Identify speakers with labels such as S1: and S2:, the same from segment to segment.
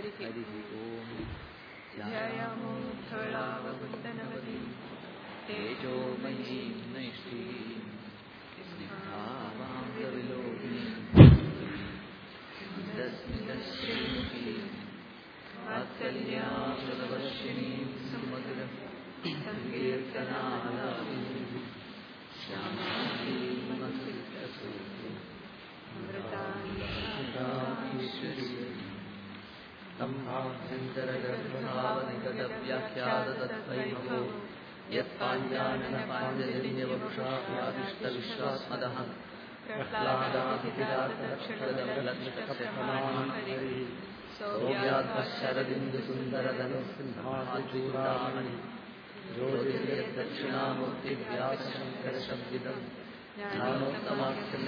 S1: हरिः
S2: ओम्
S1: ध्यायामो धवलावकुन्दनवती
S2: तेजोमयीं नैष्ठीं स्निग्धावाङ्गविलोकिनीं स्मितश्रीमुखीं वात्सल्यामृतवर्षिणीं सुमधुरं सङ्कीर्तनालापिनीं सम्भाव्यन्तरगर्भभावनिगतव्याख्यादतत्त्वैभो यत्पाञ्जानन पाञ्जलिन्यवपुषादिष्टविश्वास्मदः प्रह्लादाधिपिरातक्षदलक्ष्यमानहरि सौर्यात्मशरदिन्दुसुन्दरधनुसिंहाचूडामणि ज्योतिर्यद्दक्षिणामूर्तिव्यासशङ्करशब्दितम् ज्ञानोत्तमाख्यम्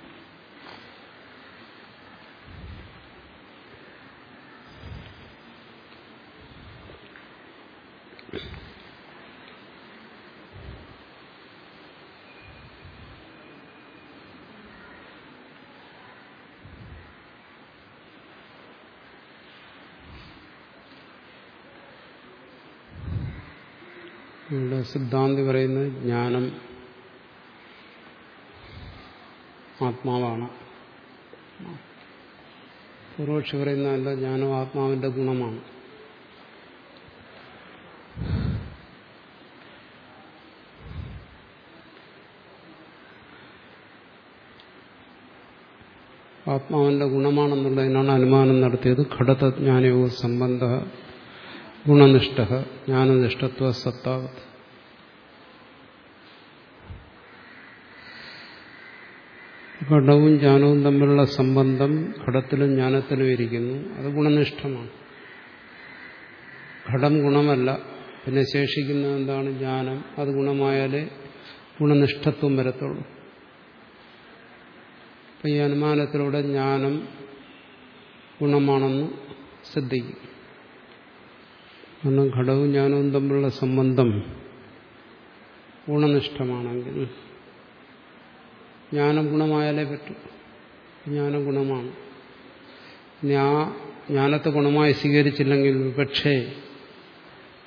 S3: ഇവിടെ സിദ്ധാന്തി പറയുന്നത് ജ്ഞാനം ആത്മാവാണ്. പൂർവക്ഷി പറയുന്നതല്ല ജ്ഞാനം ആത്മാവിന്റെ ഗുണമാണ്. ആത്മാവിന്റെ ഗുണമാണെന്നുള്ളതിനാണ് അനുമാനം നടത്തിയത്. ഘടതജ്ഞാനയോ സംബന്ധ ഗുണനിഷ്ഠ ജ്ഞാനനിഷ്ഠത്വ സത്താവത്ത് ഘടവും ജ്ഞാനവും തമ്മിലുള്ള സംബന്ധം ഘടത്തിലും ജ്ഞാനത്തിലും ഇരിക്കുന്നു. അത് ഗുണനിഷ്ഠമാണ്. ഘടം ഗുണമല്ല. പിന്നെ ശേഷിക്കുന്ന എന്താണ്? ജ്ഞാനം. അത് ഗുണമായാലേ ഗുണനിഷ്ഠത്വം വരത്തുള്ളൂ. അപ്പം ഈ അനുമാനത്തിലൂടെ ജ്ഞാനം ഗുണമാണെന്ന് ശ്രദ്ധിക്കും. കാരണം ഘടവും ജ്ഞാനവും തമ്മിലുള്ള സംബന്ധം ഗുണനിഷ്ഠമാണെങ്കിൽ ജ്ഞാനം ഗുണമായാലേ പറ്റൂ. ജ്ഞാനം ഗുണമാണ്. ഇനി ആ ജ്ഞാനത്തെ ഗുണമായി സ്വീകരിച്ചില്ലെങ്കിൽ പക്ഷേ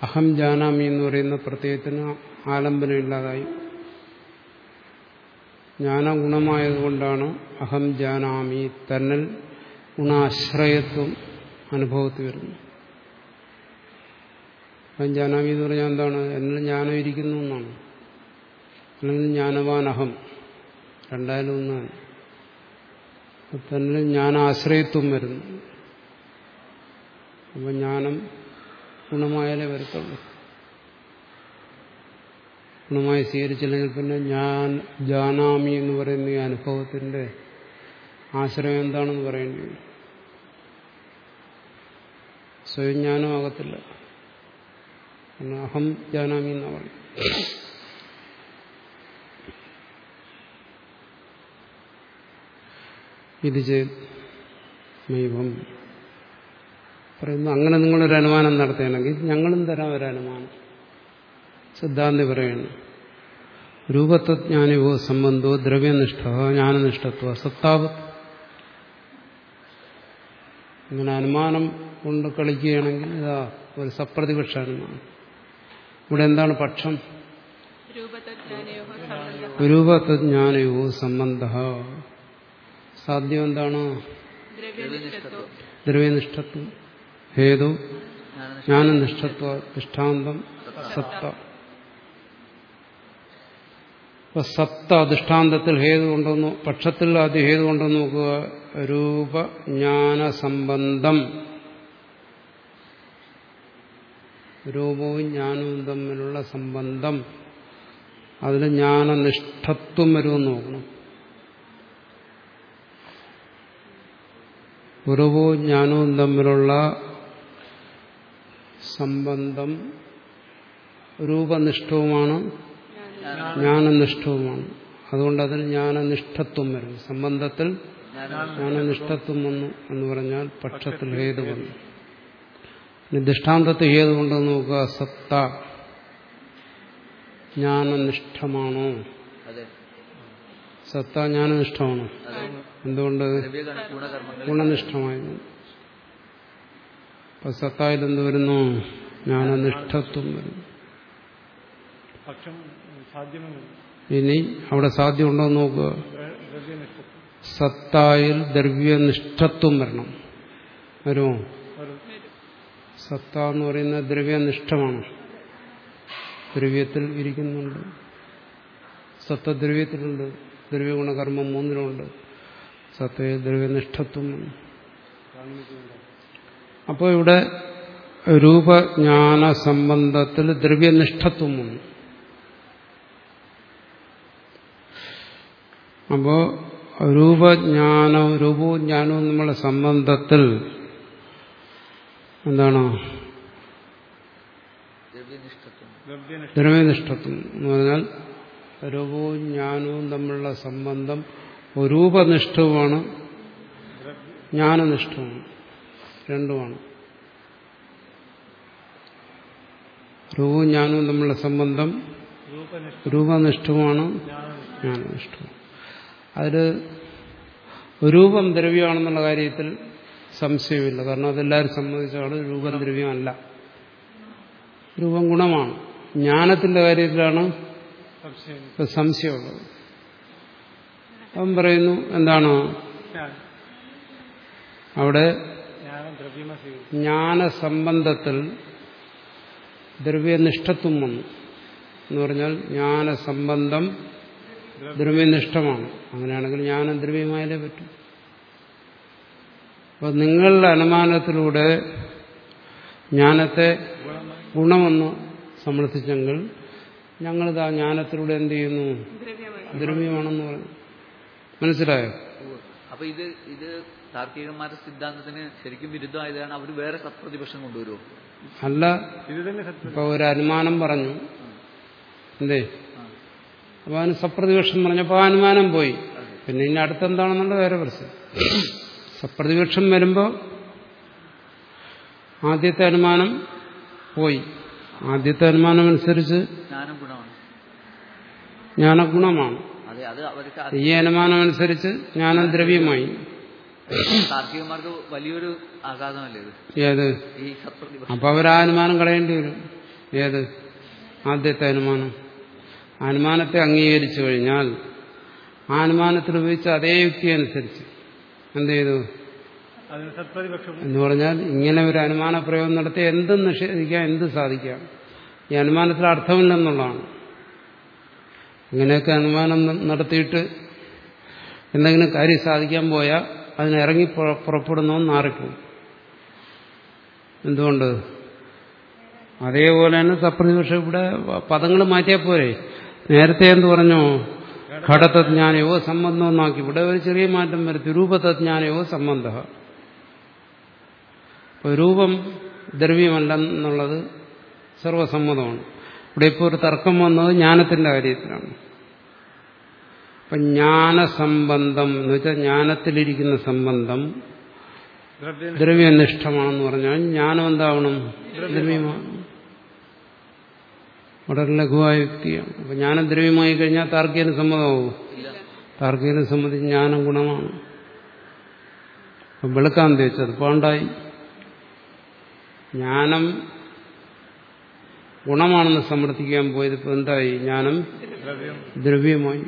S3: അഹം ജാനാമി എന്ന് പറയുന്ന പ്രത്യയത്തിന് ആലംബനമില്ലാതായി ജ്ഞാനം ഗുണമായതുകൊണ്ടാണ് അഹം ജാനാമി തന്നൽ ഗുണാശ്രയത്വം അനുഭവത്തിൽ വരുന്നു അഹം ജാനാമി എന്ന് പറഞ്ഞാൽ എന്താണ്? എന്നിൽ ജ്ഞാനം ഇരിക്കുന്നു എന്നാണ്. അല്ലെങ്കിൽ ജ്ഞാനവാൻ അഹം രണ്ടായാലും ഒന്നാണ്. തന്നെ ജ്ഞാനാശ്രയത്വം വരുന്നു. അപ്പം ജ്ഞാനം ഗുണമായാലേ വരത്തുള്ളൂ. ഗുണമായി സ്വീകരിച്ചില്ലെങ്കിൽ പിന്നെ ഞാൻ ജാനാമി എന്ന് പറയുന്ന ഈ അനുഭവത്തിന്റെ ആശ്രയം എന്താണെന്ന് പറയേണ്ടി വരും. സ്വയം ജ്ഞാനമാകത്തില്ല അഹം ജാനാമി എന്നാ പറയും ഇത് ചെയ്വം പറയുന്നു അങ്ങനെ നിങ്ങളൊരു അനുമാനം നടത്തുകയാണെങ്കിൽ ഞങ്ങളും തരാം ഒരു അനുമാനം. സിദ്ധാന്തി പറയുന്നു രൂപത്വജ്ഞാനവോ സംബന്ധോ ദ്രവ്യനിഷ്ഠ ജ്ഞാനനിഷ്ഠത്വ സത്താവ് ഇങ്ങനെ അനുമാനം കൊണ്ട് കളിക്കുകയാണെങ്കിൽ ഇതാ ഒരു സപ്രതിപക്ഷ അനുമാനം. ഇവിടെ എന്താണ് പക്ഷം? രൂപത്വജ്ഞാനയോ സംബന്ധ. സാധ്യം എന്താണ്
S1: ദ്രവ്യനിഷ്ഠത്വം.
S3: ഹേതു. ജ്ഞാനനിഷ്ഠത്വ ദൃഷ്ടാന്തം സത്ത. ഇപ്പൊ സത്ത അധിഷ്ഠാന്തത്തിൽ ഹേതു കൊണ്ടുവന്നു പക്ഷത്തിൽ ആദ്യം ഹേതു കൊണ്ടുവന്ന് നോക്കുക. രൂപജ്ഞാന സംബന്ധം രൂപവും ജ്ഞാനവും തമ്മിലുള്ള സംബന്ധം. അതിൽ ജ്ഞാനനിഷ്ഠത്വം വരുമെന്ന് നോക്കണം. ഗുരുവും ജ്ഞാനവും തമ്മിലുള്ള സംബന്ധം രൂപനിഷ്ഠവുമാണ് ജ്ഞാനനിഷ്ഠവുമാണ്. അതുകൊണ്ട് അതിൽ ജ്ഞാനനിഷ്ഠത്വം വരും. സംബന്ധത്തിൽ ജ്ഞാനനിഷ്ഠത്വം വന്നു എന്ന് പറഞ്ഞാൽ പക്ഷത്തിൽ ഹേതു വന്നു. ദൃഷ്ടാന്തത്തെ ഏതുകൊണ്ടെന്ന് നോക്കുക? സത്ത. ജ്ഞാനനിഷ്ഠമാണോ? സത്ത ജ്ഞാനനിഷ്ഠമാണോ? എന്തുകൊണ്ട്?
S2: ഗുണനിഷ്ഠമായി
S3: ഗുണനിഷ്ഠമായിരുന്നു. അപ്പൊ സത്തായിൽ എന്ത് വരുന്നു? ജ്ഞാനനിഷ്ഠത്വം വരുന്നു. ഇനി അവിടെ സാധ്യമുണ്ടോ എന്ന് നോക്കുക? സത്തായിൽ ദ്രവ്യനിഷ്ഠത്വം വരണം. വരുമോ?
S4: ഒരു
S3: സത്ത എന്ന് പറയുന്ന ദ്രവ്യനിഷ്ഠമാണ്. ദ്രവ്യത്തിൽ ഇരിക്കുന്നുണ്ട്. സത്ത ദ്രവ്യത്തിലുണ്ട്. ദ്രവ്യഗുണകർമ്മം മൂന്നിലുണ്ട്. സത്തയിൽ ദ്രവ്യനിഷ്ഠത്വം അപ്പോൾ ഇവിടെ രൂപജ്ഞാന സംബന്ധത്തിൽ ദ്രവ്യനിഷ്ഠത്വം അപ്പോ രൂപജ്ഞാനവും രൂപവും ജ്ഞാനവും നമ്മളെ സംബന്ധത്തിൽ എന്താണ്?
S2: ദ്രവ്യനിഷ്ഠത്വം.
S4: ദ്രവ്യനിഷ്ഠ
S3: ദ്രവ്യനിഷ്ഠത്വം എന്ന് പറഞ്ഞാൽ രൂപവും ജ്ഞാനവും തമ്മിലുള്ള സംബന്ധം രൂപനിഷ്ഠവുമാണ് ജ്ഞാനനിഷ്ഠവുമാണ്. രണ്ടുമാണ്. രൂപവും ജ്ഞാനവും തമ്മിലുള്ള സംബന്ധം
S4: രൂപനിഷ്ഠ
S3: രൂപനിഷ്ഠവുമാണ് ജ്ഞാനനിഷ്ഠവും. അതിൽ രൂപം ദ്രവ്യമാണെന്നുള്ള കാര്യത്തിൽ സംശയമില്ല. കാരണം അതെല്ലാവരും സംബന്ധിച്ചാണ് രൂപം ദ്രവ്യമല്ല. രൂപം ഗുണമാണ്. ജ്ഞാനത്തിന്റെ കാര്യത്തിലാണ് സംശയമുള്ളത്. അവൻ പറയുന്നു എന്താണ്? അവിടെ ജ്ഞാനസംബന്ധത്തിൽ ദ്രവ്യനിഷ്ഠത്വം വന്നു. എന്ന് പറഞ്ഞാൽ ജ്ഞാനസംബന്ധം ദ്രവ്യനിഷ്ഠമാണ്. അങ്ങനെയാണെങ്കിൽ ജ്ഞാനം ദ്രവ്യമായാലേ പറ്റും. അപ്പോൾ നിങ്ങളുടെ അനുമാനത്തിലൂടെ ജ്ഞാനത്തെ ഗുണമെന്ന് സമർത്ഥിച്ചെങ്കിൽ ഞങ്ങളിത് ആ ജ്ഞാനത്തിലൂടെ എന്ത് ചെയ്യുന്നു? ദ്രവ്യമാണെന്ന് പറഞ്ഞു. മനസ്സിലായോ.
S2: അപ്പൊ ഇത് ഇത് താർക്കികന്മാരുടെ സിദ്ധാന്തത്തിന് ശരിക്കും വിരുദ്ധമായതാണ്. അവർ വേറെ സത്പ്രതിപക്ഷം കൊണ്ടുവരുമോ
S3: അല്ല ഇപ്പൊ ഒരു അനുമാനം പറഞ്ഞു. എന്തേ. അപ്പൊ അവന് സപ്രതിപക്ഷം പറഞ്ഞപ്പോ ആ അനുമാനം പോയി. പിന്നെ ഇനി അടുത്തെന്താണെന്നുള്ള വേറെ പ്രശ്നം. സപ്രതിപക്ഷം വരുമ്പോൾ ആദ്യത്തെ അനുമാനം പോയി. ആദ്യത്തെ അനുമാനം അനുസരിച്ച്
S2: ജ്ഞാനം ഗുണമാണ്
S3: ജ്ഞാനഗുണമാണ് ഈ അനുമാനം അനുസരിച്ച് ജ്ഞാനം ദ്രവ്യമായി.
S2: താർക്കികന്മാർക്ക് വലിയൊരു ആഘാതമല്ലേ
S3: ഏത്? അപ്പൊ അവർ ആ അനുമാനം കളയേണ്ടി വരും. ഏത്? ആദ്യത്തെ അനുമാനം. അനുമാനത്തെ അംഗീകരിച്ചു കഴിഞ്ഞാൽ ആ അനുമാനത്തിൽ ഉപയോഗിച്ച അതേ യുക്തി അനുസരിച്ച് എന്ത് ചെയ്തു എന്ന് പറഞ്ഞാൽ ഇങ്ങനെ ഒരു അനുമാന പ്രയോഗം നടത്തി എന്തും നിഷേധിക്കാം എന്ത് സാധിക്കാം? ഈ അനുമാനത്തിൽ അർത്ഥമില്ലെന്നുള്ളതാണ്. ഇങ്ങനെയൊക്കെ അനുമാനം നടത്തിയിട്ട് എന്തെങ്കിലും കാര്യം സാധിക്കാൻ പോയാൽ അതിനിറങ്ങി പുറ- പുറപ്പെടുന്നവൻ മാറിപ്പോകും എന്തുകൊണ്ട്? അതേപോലെ തന്നെ സപ്രതിപക്ഷം ഇവിടെ പദങ്ങൾ മാറ്റിയാൽ പോരെ? നേരത്തെ എന്ത് പറഞ്ഞു? ഘടതജ്ഞാനയോ സംബന്ധമെന്നാക്കി ഇവിടെ ഒരു ചെറിയ മാറ്റം വരുത്തി. രൂപതജ്ഞാനയോ സംബന്ധ. രൂപം ദ്രവ്യമല്ലെന്നുള്ളത് സർവസമ്മതമാണ്. ഇവിടെ ഇപ്പോൾ ഒരു തർക്കം വന്നത് ജ്ഞാനത്തിന്റെ കാര്യത്തിലാണ്. അപ്പം ജ്ഞാനസംബന്ധം എന്ന് വെച്ചാൽ ജ്ഞാനത്തിലിരിക്കുന്ന സംബന്ധം
S4: ദ്രവ്യ.
S3: ദ്രവ്യനിഷ്ഠമാണെന്ന് പറഞ്ഞാൽ ജ്ഞാനം എന്താവണം ദ്രവ്യമാണ്. വളരെ ലഘുവായ യുക്തിയാണ് അപ്പൊ ജ്ഞാനം ദ്രവ്യമായി കഴിഞ്ഞാൽ താർക്കികന് സമ്മതമാവും? താർക്കികനെ സംബന്ധിച്ച് ജ്ഞാനം ഗുണമാണ്. വെളുക്കാൻ തേച്ചത് പാണ്ടായി. ജ്ഞാനം ഗുണമാണെന്ന് സമർത്ഥിക്കാൻ പോയത് ഇപ്പൊ എന്തായി? ജ്ഞാനം ദ്രവ്യമായി.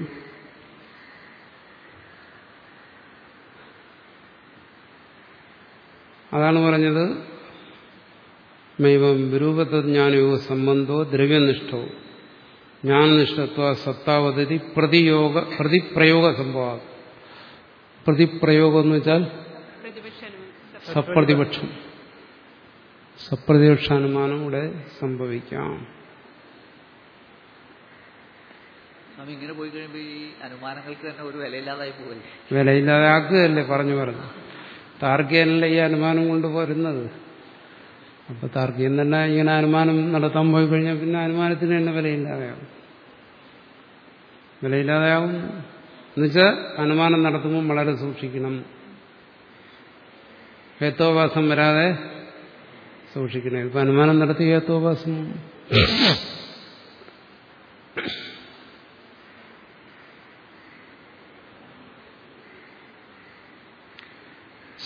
S3: അതാണ് പറഞ്ഞത് മൈവം വിരൂപതജ്ഞാനയോ സംബന്ധോ ദ്രവ്യനിഷ്ഠോ. ജ്ഞാനനിഷ്ഠത്വ സത്താവധി പ്രതിയോഗ പ്രതിപ്രയോഗ സംഭവം. പ്രതിപ്രയോഗം എന്ന് വെച്ചാൽ സപ്രതിപക്ഷം. സപ്രതിപക്ഷാനുമാനം ഇവിടെ സംഭവിക്കാം.
S2: ഇങ്ങനെ പോയി കഴിയുമ്പോൾ ഈ അനുമാനങ്ങൾക്ക് തന്നെ ഒരു വിലയില്ലാതായി പോകല്ലേ
S3: വിലയില്ലാതെ ആക്കുകയല്ലേ പറഞ്ഞു പറഞ്ഞു താർക്കികനല്ലേ ഈ അനുമാനം കൊണ്ട് പോരുന്നത് അപ്പൊ താർക്കികൻ തന്നെ ഇങ്ങനെ അനുമാനം നടത്താൻ പോയി കഴിഞ്ഞാൽ പിന്നെ അനുമാനത്തിന് തന്നെ വിലയില്ലാതെയാവും. വിലയില്ലാതെയാവും. എന്നുവെച്ചാൽ അനുമാനം നടത്തുമ്പോൾ വളരെ സൂക്ഷിക്കണം. ഹേത്തോപാസം വരാതെ സൂക്ഷിക്കണം. ഇപ്പൊ അനുമാനം നടത്തി ഹേത്തോപാസം.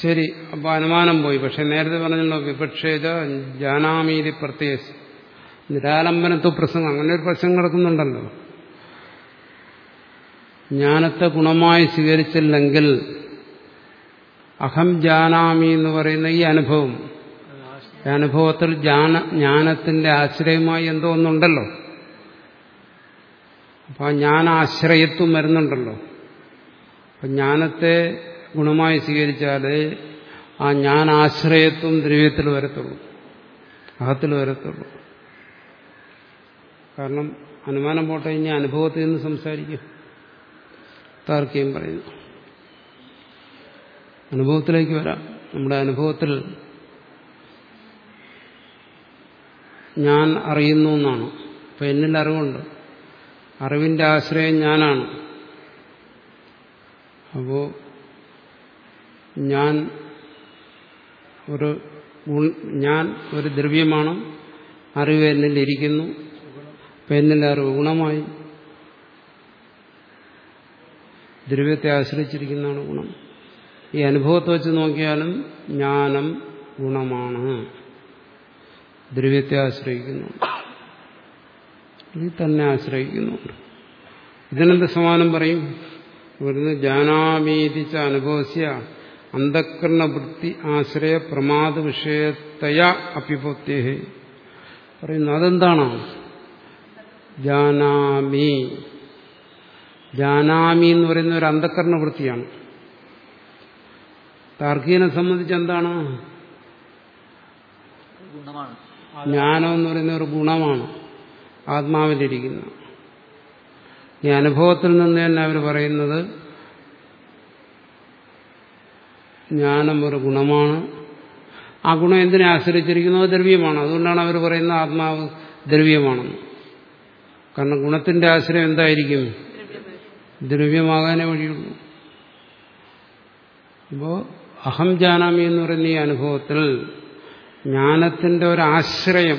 S3: ശരി അപ്പൊ അനുമാനം പോയി. പക്ഷെ നേരത്തെ പറഞ്ഞല്ലോ വിപക്ഷേത ജാനാമീതി പ്രത്യേകിച്ച് നിരാലംബനത്വ പ്രസംഗം. അങ്ങനെ ഒരു പ്രശ്നം നടക്കുന്നുണ്ടല്ലോ. ജ്ഞാനത്തെ ഗുണമായി സ്വീകരിച്ചില്ലെങ്കിൽ അഹം ജാനാമി എന്ന് പറയുന്ന ഈ അനുഭവം അനുഭവത്തിൽ ജ്ഞാന ജ്ഞാനത്തിന്റെ ആശ്രയമായി എന്തോ ഒന്നുണ്ടല്ലോ. അപ്പൊ ആ ജ്ഞാനാശ്രയത്വം വരുന്നുണ്ടല്ലോ. അപ്പൊ ജ്ഞാനത്തെ ഗുണമായി സ്വീകരിച്ചാലേ ആ ഞാൻ ആശ്രയത്വം ദ്രവ്യത്തിൽ വരത്തുള്ളൂ. അഹത്തിൽ വരത്തുള്ളൂ. കാരണം അനുമാനം പോട്ടെ ഇനി അനുഭവത്തിൽ നിന്ന് സംസാരിക്കും. താർക്കിയും പറയുന്നു. അനുഭവത്തിലേക്ക് വരാം. നമ്മുടെ അനുഭവത്തിൽ ഞാൻ അറിയുന്നു എന്നാണ്. അപ്പൊ എന്നിൽ അറിവുണ്ട്. അറിവിന്റെ ആശ്രയം ഞാനാണ്. അപ്പോ ഞാൻ ഒരു ഞാൻ ഒരു ദ്രവ്യമാണ്. അറിവ് അപ്പൊ എന്നിൽ അറിവ് ഗുണമായി. ദ്രവ്യത്തെ ആശ്രയിച്ചിരിക്കുന്നതാണ് ഗുണം. ഈ അനുഭവത്തെ വെച്ച് നോക്കിയാലും ജ്ഞാനം ഗുണമാണ്. ദ്രവ്യത്തെ ആശ്രയിക്കുന്നു. തന്നെ ആശ്രയിക്കുന്നുണ്ട് ഇതിനെന്ത് സമാനം പറയും? ഇവിടുന്ന് ജാനാമീതിച്ച അനുഭവസ്യ. അന്ധക്കരണവൃത്തി ആശ്രയ പ്രമാദ വിഷയത്തയ അഭിപത്യേ പറയുന്നു അതെന്താണ്? ജാനാമി. ജാനാമി എന്ന് പറയുന്ന ഒരു അന്ധക്കരണ വൃത്തിയാണ് താർക്കികനെ സംബന്ധിച്ച് എന്താണ്? ജ്ഞാനം എന്ന് പറയുന്ന ഒരു ഗുണമാണ് ആത്മാവിലിരിക്കുന്ന ഈ അനുഭവത്തിൽ നിന്ന് തന്നെ അവർ പറയുന്നത് ജ്ഞാനം ഒരു ഗുണമാണ്. ആ ഗുണം എന്തിനെ ആശ്രയിച്ചിരിക്കുന്നത് ദ്രവ്യമാണ്. അതുകൊണ്ടാണ് അവർ പറയുന്നത് ആത്മാവ് ദ്രവ്യമാണെന്ന് കാരണം ഗുണത്തിന്റെ ആശ്രയം എന്തായിരിക്കും? ദ്രവ്യമാകാനേ വഴിയുള്ളൂ. അപ്പോ അഹം ജാനാമി എന്ന് പറയുന്ന ഈ അനുഭവത്തിൽ ജ്ഞാനത്തിന്റെ ഒരു ആശ്രയം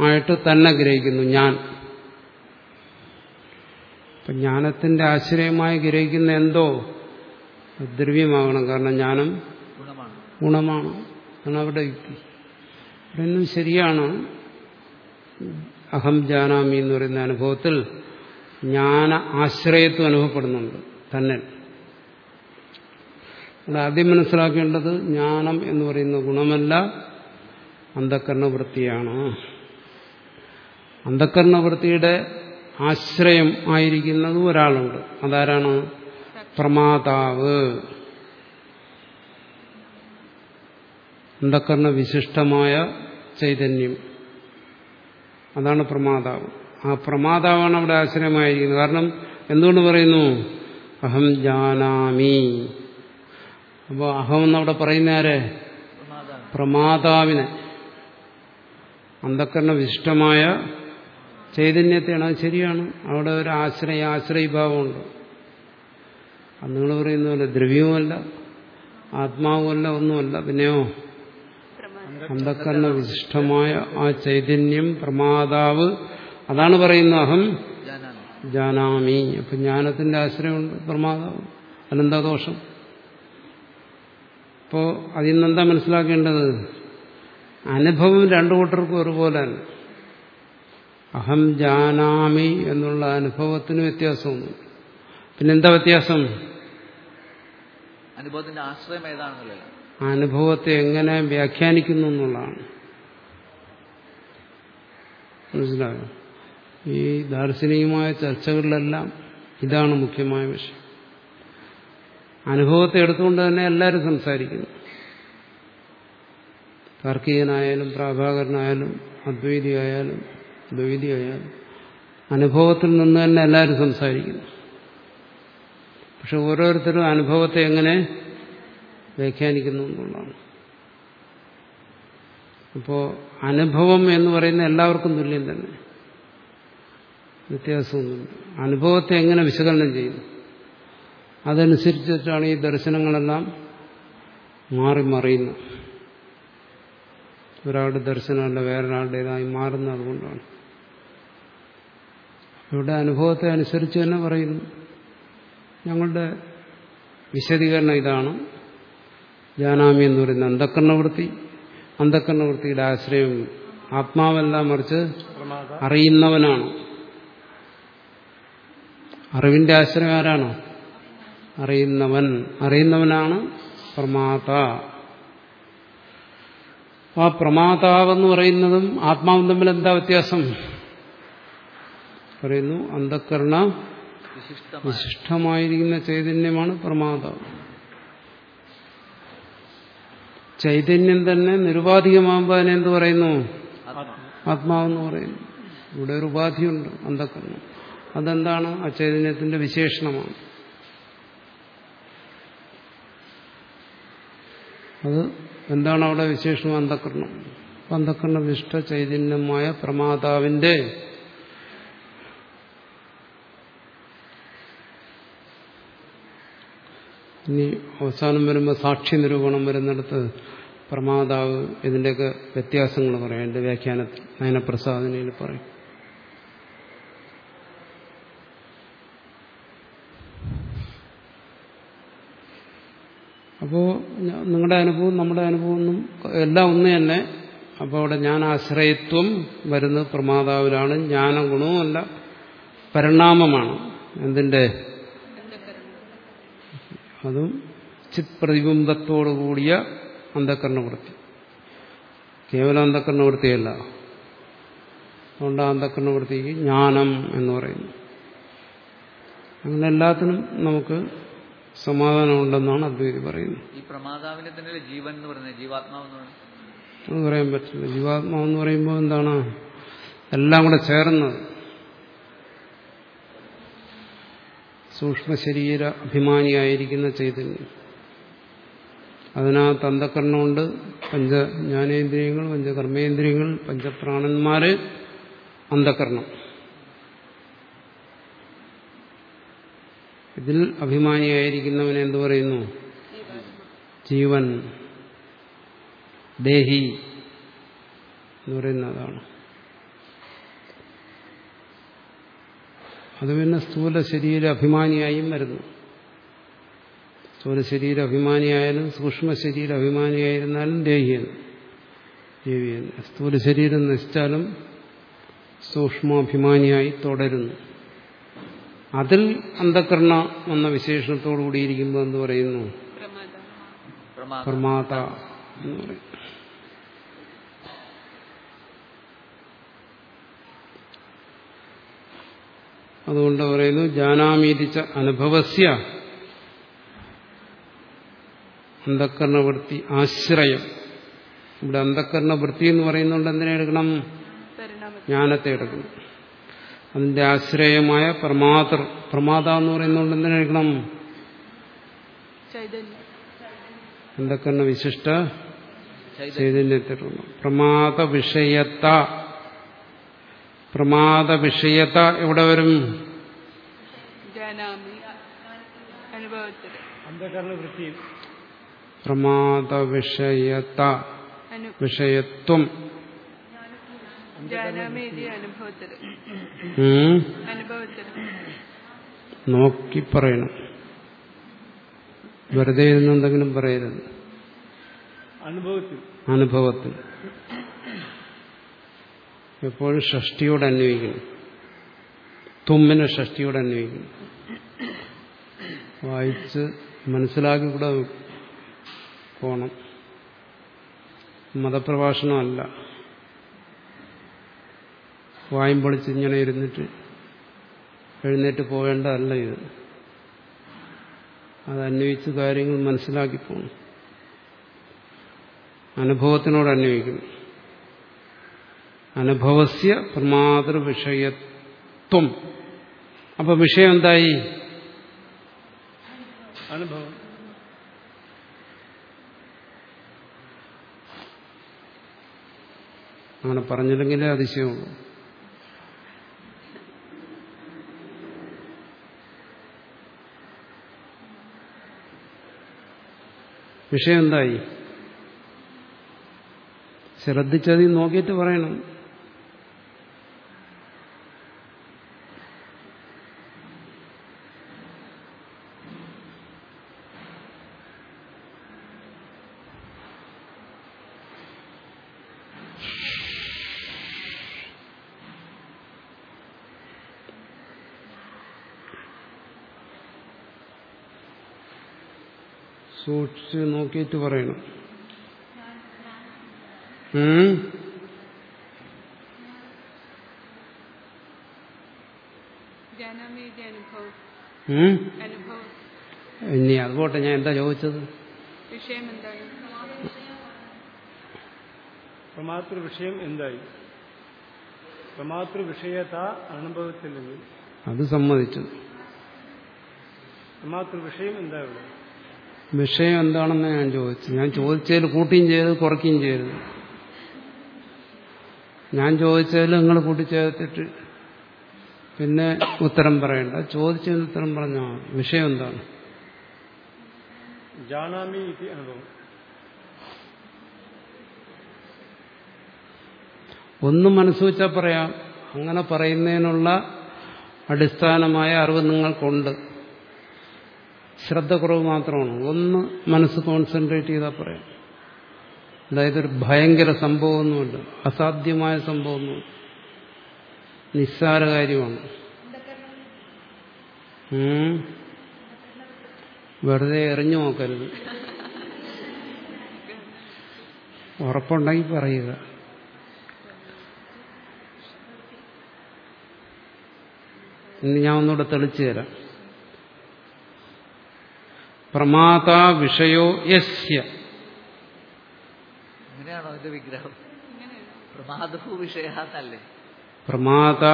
S3: ആയിട്ട് തന്നെ ഗ്രഹിക്കുന്നു ഞാൻ. അപ്പൊ ജ്ഞാനത്തിന്റെ ആശ്രയമായി ഗ്രഹിക്കുന്ന എന്തോ? ദ്രവ്യമാകണം. കാരണം ജ്ഞാനം
S2: ഗുണമാണ്.
S3: അതാണ് അവിടെ യുക്തി. ഇതൊന്നും ശരിയാണ്. അഹം ജാനാമി എന്ന് പറയുന്ന അനുഭവത്തിൽ ജ്ഞാന ആശ്രയത്വം അനുഭവപ്പെടുന്നുണ്ട് തന്നെ അവിടെ ആദ്യം മനസ്സിലാക്കേണ്ടത് ജ്ഞാനം എന്ന് പറയുന്ന ഗുണമല്ല അന്ധക്കരണവൃത്തിയാണ് അന്ധക്കരണവൃത്തിയുടെ ആശ്രയം ആയിരിക്കുന്നത് ഒരാളുണ്ട്. അതാരാണ്? പ്രമാതാവ് അന്ധക്കരണ വിശിഷ്ടമായ ചൈതന്യം? അതാണ് പ്രമാതാവ്. ആ പ്രമാതാവാണ് അവിടെ ആശ്രയമായിരിക്കുന്നത്. കാരണം എന്തുകൊണ്ട് പറയുന്നു? അഹം ജാനാമി. അപ്പോൾ അഹം എന്നവിടെ പറയുന്ന ആരെ? പ്രമാതാവിനെ. അന്ധക്കരണ വിശിഷ്ടമായ ചൈതന്യത്തെയാണ്? അത് ശരിയാണ്. അവിടെ ഒരു ആശ്രയ ആശ്രയഭാവമുണ്ട്. അത് നിങ്ങൾ പറയുന്ന പോലെ ദ്രവ്യവുമല്ല ആത്മാവുമല്ല ഒന്നുമല്ല പിന്നെയോ? അന്ധക്കരണ വിശിഷ്ടമായ ആ ചൈതന്യം പ്രമാതാവ് അതാണ് പറയുന്നത് അഹം
S2: ജാനാമി.
S3: അപ്പൊ ജ്ഞാനത്തിന്റെ ആശ്രയമുണ്ട് പ്രമാതാവ്. അനന്തദോഷം ദോഷം? അപ്പോ അതിൽ നിന്നെന്താ മനസ്സിലാക്കേണ്ടത്? അനുഭവം രണ്ടു കൂട്ടർക്കും ഒരുപോലെ അഹം ജാനാമി എന്നുള്ള അനുഭവത്തിന് വ്യത്യാസമൊന്നും പിന്നെന്താ വ്യത്യാസം?
S2: അനുഭവത്തിന്റെ ആശ്രയം
S3: ഏതാണെന്നുള്ളത്. അനുഭവത്തെ എങ്ങനെ വ്യാഖ്യാനിക്കുന്നു എന്നുള്ളതാണ്. മനസ്സിലായോ? ഈ ദാർശനികമായ ചർച്ചകളിലെല്ലാം ഇതാണ് മുഖ്യമായ വിഷയം. അനുഭവത്തെ എടുത്തുകൊണ്ട് തന്നെ എല്ലാവരും സംസാരിക്കുന്നു. താർക്കികനായാലും പ്രാഭാകരനായാലും അദ്വൈതിയായാലും ദ്വൈതിയായാലും അനുഭവത്തിൽ നിന്ന് തന്നെ എല്ലാവരും സംസാരിക്കുന്നു. പക്ഷെ ഓരോരുത്തരും അനുഭവത്തെ എങ്ങനെ വ്യാഖ്യാനിക്കുന്നു എന്നുള്ളതാണ്. അപ്പോൾ അനുഭവം എന്ന് പറയുന്ന എല്ലാവർക്കും തുല്യം തന്നെ. വ്യത്യാസമൊന്നുമില്ല. അനുഭവത്തെ എങ്ങനെ വിശകലനം ചെയ്യുന്നു അതനുസരിച്ചിട്ടാണ് ഈ ദർശനങ്ങളെല്ലാം മാറി മറിയുന്നത്. ഒരാളുടെ ദർശനമല്ല വേറൊരാളുടേതായി മാറുന്നത് അതുകൊണ്ടാണ്. ഇവിടെ അനുഭവത്തെ അനുസരിച്ച് തന്നെ പറയുന്നു. ഞങ്ങളുടെ വിശദീകരണം ഇതാണ്. ജാനാമി എന്ന് പറയുന്ന അന്ധക്കരണവൃത്തി അന്ധക്കരണവൃത്തിയുടെ ആശ്രയം ആത്മാവല്ല മറിച്ച് അറിയുന്നവനാണ്. അറിവിന്റെ ആശ്രയം ആരാണ്? അറിയുന്നവൻ. അറിയുന്നവനാണ് പ്രമാത. ആ പ്രമാതാവെന്ന് പറയുന്നതും ആത്മാവും തമ്മിൽ എന്താ വ്യത്യാസം? പറയുന്നു അന്ധക്കരണ വിശിഷ്ടമായിരിക്കുന്ന ചൈതന്യമാണ് പ്രമാതാവ്. ചൈതന്യം തന്നെ നിരുപാധികമാകുമ്പോൾ അതിനെ എന്ത് പറയുന്നു ആത്മാവെന്ന് പറയുന്നു. ഇവിടെ ഒരു ഉപാധിയുണ്ട് അന്ധക്കരണം അതെന്താണ്? ആ ചൈതന്യത്തിന്റെ വിശേഷണമാണ്. അത് എന്താണ് അവിടെ വിശേഷണം? അന്ധക്കരണം അന്ധക്കരണ വിശിഷ്ട ചൈതന്യമായ പ്രമാതാവിന്റെ ഇനി അവസാനം വരുമ്പോൾ സാക്ഷി നിരൂപണം വരുന്നിടത്ത് പ്രമാതാവ് ഇതിന്റെയൊക്കെ വ്യത്യാസങ്ങൾ പറയാം. എന്റെ വ്യാഖ്യാനത്തിൽ നയനപ്രസാദനയിൽ പറയും. അപ്പോൾ നിങ്ങളുടെ അനുഭവം നമ്മുടെ അനുഭവം ഒന്നും എല്ലാം ഒന്ന് തന്നെ അപ്പോൾ അവിടെ ഞാൻ ആശ്രയത്വം വരുന്നത് പ്രമാതാവിലാണ് ജ്ഞാനഗുണവുമല്ല പരിണാമമാണ്. എന്തിന്റെ അതും ചിത് പ്രതിബിംബത്തോടുകൂടിയ അന്ധക്കരണവൃത്തി കേവലം അന്ധക്കരണവൃത്തിയല്ല അതുകൊണ്ട് ആ അന്ധക്കരണവൃത്തിക്ക് ജ്ഞാനം എന്ന് പറയുന്നു. അങ്ങനെ എല്ലാത്തിനും നമുക്ക് സമാധാനമുണ്ടെന്നാണ് അദ്വൈതി പറയുന്നത്.
S2: ഈ പ്രമാതാവിനെ തന്നെ ജീവൻ എന്ന് പറയുന്നത്? ജീവാത്മാവ് എന്ന് പറയുന്നത്?
S3: അത് പറയാൻ പറ്റില്ല. ജീവാത്മാവെന്ന് പറയുമ്പോൾ എന്താണ്? എല്ലാം കൂടെ ചേർന്നത്. സൂക്ഷ്മ ശരീര അഭിമാനിയായിരിക്കുന്ന ചൈതന്യം. അതിനകത്ത് അന്ധക്കരണമുണ്ട് പഞ്ച ജ്ഞാനേന്ദ്രിയങ്ങൾ പഞ്ചകർമ്മേന്ദ്രിയങ്ങൾ പഞ്ചപ്രാണന്മാര് അന്ധക്കരണം ഇതിൽ അഭിമാനിയായിരിക്കുന്നവൻ എന്തു പറയുന്നു? ജീവൻ. ദേഹി എന്ന് പറയുന്നതാണ് അത് പിന്നെ സ്ഥൂല ശരീര അഭിമാനിയായും വരുന്നു. സ്ഥൂല ശരീര അഭിമാനിയായാലും സൂക്ഷ്മ ശരീര അഭിമാനിയായിരുന്നാലും ദേഹിയാണ്. ദേവിയാണ്. സ്ഥൂല ശരീരം നശിച്ചാലും സൂക്ഷ്മാഭിമാനിയായി തുടരുന്നു. അതിൽ അന്ധകരണ എന്ന വിശേഷണത്തോടു കൂടിയിരിക്കുമ്പോൾ എന്ന് പറയുന്നു? പ്രമാത എന്ന് പറയും. അതുകൊണ്ട് പറയുന്നു ജാനാമീതിച്ച അനുഭവസ്യ അന്ധക്കരണവൃത്തി ആശ്രയം. ഇവിടെ അന്ധക്കരണവൃത്തി എന്ന് പറയുന്നുണ്ട് എന്തിനെ എടുക്കണം? ജ്ഞാനത്തെ എടുക്കണം. അതിന്റെ ആശ്രയമായ പ്രമാതൃ പ്രമാത എന്ന് പറയുന്നുണ്ട് എന്തിനെ എടുക്കണം? അന്ധക്കരണ വിശിഷ്ട
S2: ചൈതന്യത്തെ
S3: ചൈതന്യത്തിലുള്ള പ്രമാദ വിഷയത്ത പ്രമാദ വിഷയത എവിടെ വരും? പ്രമാദ വിഷയത. വിഷയത്വം. നോക്കി പറയണം. വെറുതെ ഇരുന്ന് എന്തെങ്കിലും പറയരുത്.
S4: അനുഭവത്തിൽ.
S3: എപ്പോഴും ഷഷ്ടിയോട് അന്വയിക്കണം തുമ്മിനെ ഷഷ്ടിയോട് അന്വയിക്കണം വായിച്ച് മനസ്സിലാക്കി കൂടെ പോണം. മതപ്രഭാഷണമല്ല വായും പൊളിച്ച് ഇങ്ങനെ ഇരുന്നിട്ട് എഴുന്നേറ്റ് പോവേണ്ടതല്ല ഇത്. അത് അന്വയിച്ച് കാര്യങ്ങൾ മനസ്സിലാക്കി പോകണം അനുഭവത്തിനോട് അന്വയിക്കുന്നു. അനുഭവസ്യ പ്രമാതൃവിഷയത്വം. അപ്പൊ വിഷയം എന്തായി
S4: അനുഭവം.
S3: അങ്ങനെ പറഞ്ഞില്ലെങ്കിലേ അതിശയമുള്ളൂ. വിഷയം എന്തായി ശ്രദ്ധിച്ചതി നോക്കിയിട്ട് പറയണം. സൂക്ഷിച്ച് നോക്കിയിട്ട് പറയണം. ഇനി അതുപോട്ടെ ഞാൻ എന്താ ചോദിച്ചത്?
S4: പ്രമാതൃ വിഷയം എന്തായി? പ്രമാതൃ വിഷയത അനുഭവത്തില്ലെങ്കിൽ
S3: അത് സമ്മതിച്ചു.
S4: പ്രമാതൃ വിഷയം എന്താ ഇവിടെ
S3: വിഷയം എന്താണെന്ന് ഞാൻ ചോദിച്ചു. ഞാൻ ചോദിച്ചതിൽ കൂട്ടുകയും ചെയ്ത് കുറയ്ക്കുകയും ചെയ്തു. ഞാൻ ചോദിച്ചതിൽ നിങ്ങൾ കൂട്ടിച്ചേർത്തിട്ട് പിന്നെ ഉത്തരം പറയണ്ട. ചോദിച്ചതിന് ഉത്തരം പറഞ്ഞാൽ വിഷയം എന്താണ്?
S4: ജാനാമി
S3: ഒന്നും മനസ്സ് വെച്ചാൽ പറയാം. അങ്ങനെ പറയുന്നതിനുള്ള അടിസ്ഥാനമായ അറിവ് നിങ്ങൾക്കുണ്ട്. ശ്രദ്ധക്കുറവ് മാത്രമാണ്. ഒന്ന് മനസ്സ് കോൺസെൻട്രേറ്റ് ചെയ്താൽ പറയാം. അതായത് ഒരു ഭയങ്കര സംഭവമൊന്നുമില്ല. അസാധ്യമായ സംഭവമൊന്നുമില്ല. നിസ്സാര കാര്യമാണ്. ഉം. വെറുതെ എറിഞ്ഞു നോക്കരുത്. ഉറപ്പുണ്ടെങ്കിൽ പറയുക. ഇനി ഞാൻ ഒന്നുകൂടെ തെളിച്ചു തരാം. പ്രമാത വിഷയോ യസ്യ.
S2: അങ്ങനെയാണോ അതിന്റെ വിഗ്രഹം? പ്രമാദഭൂ വിഷയ എന്നല്ലേ
S3: പ്രമാത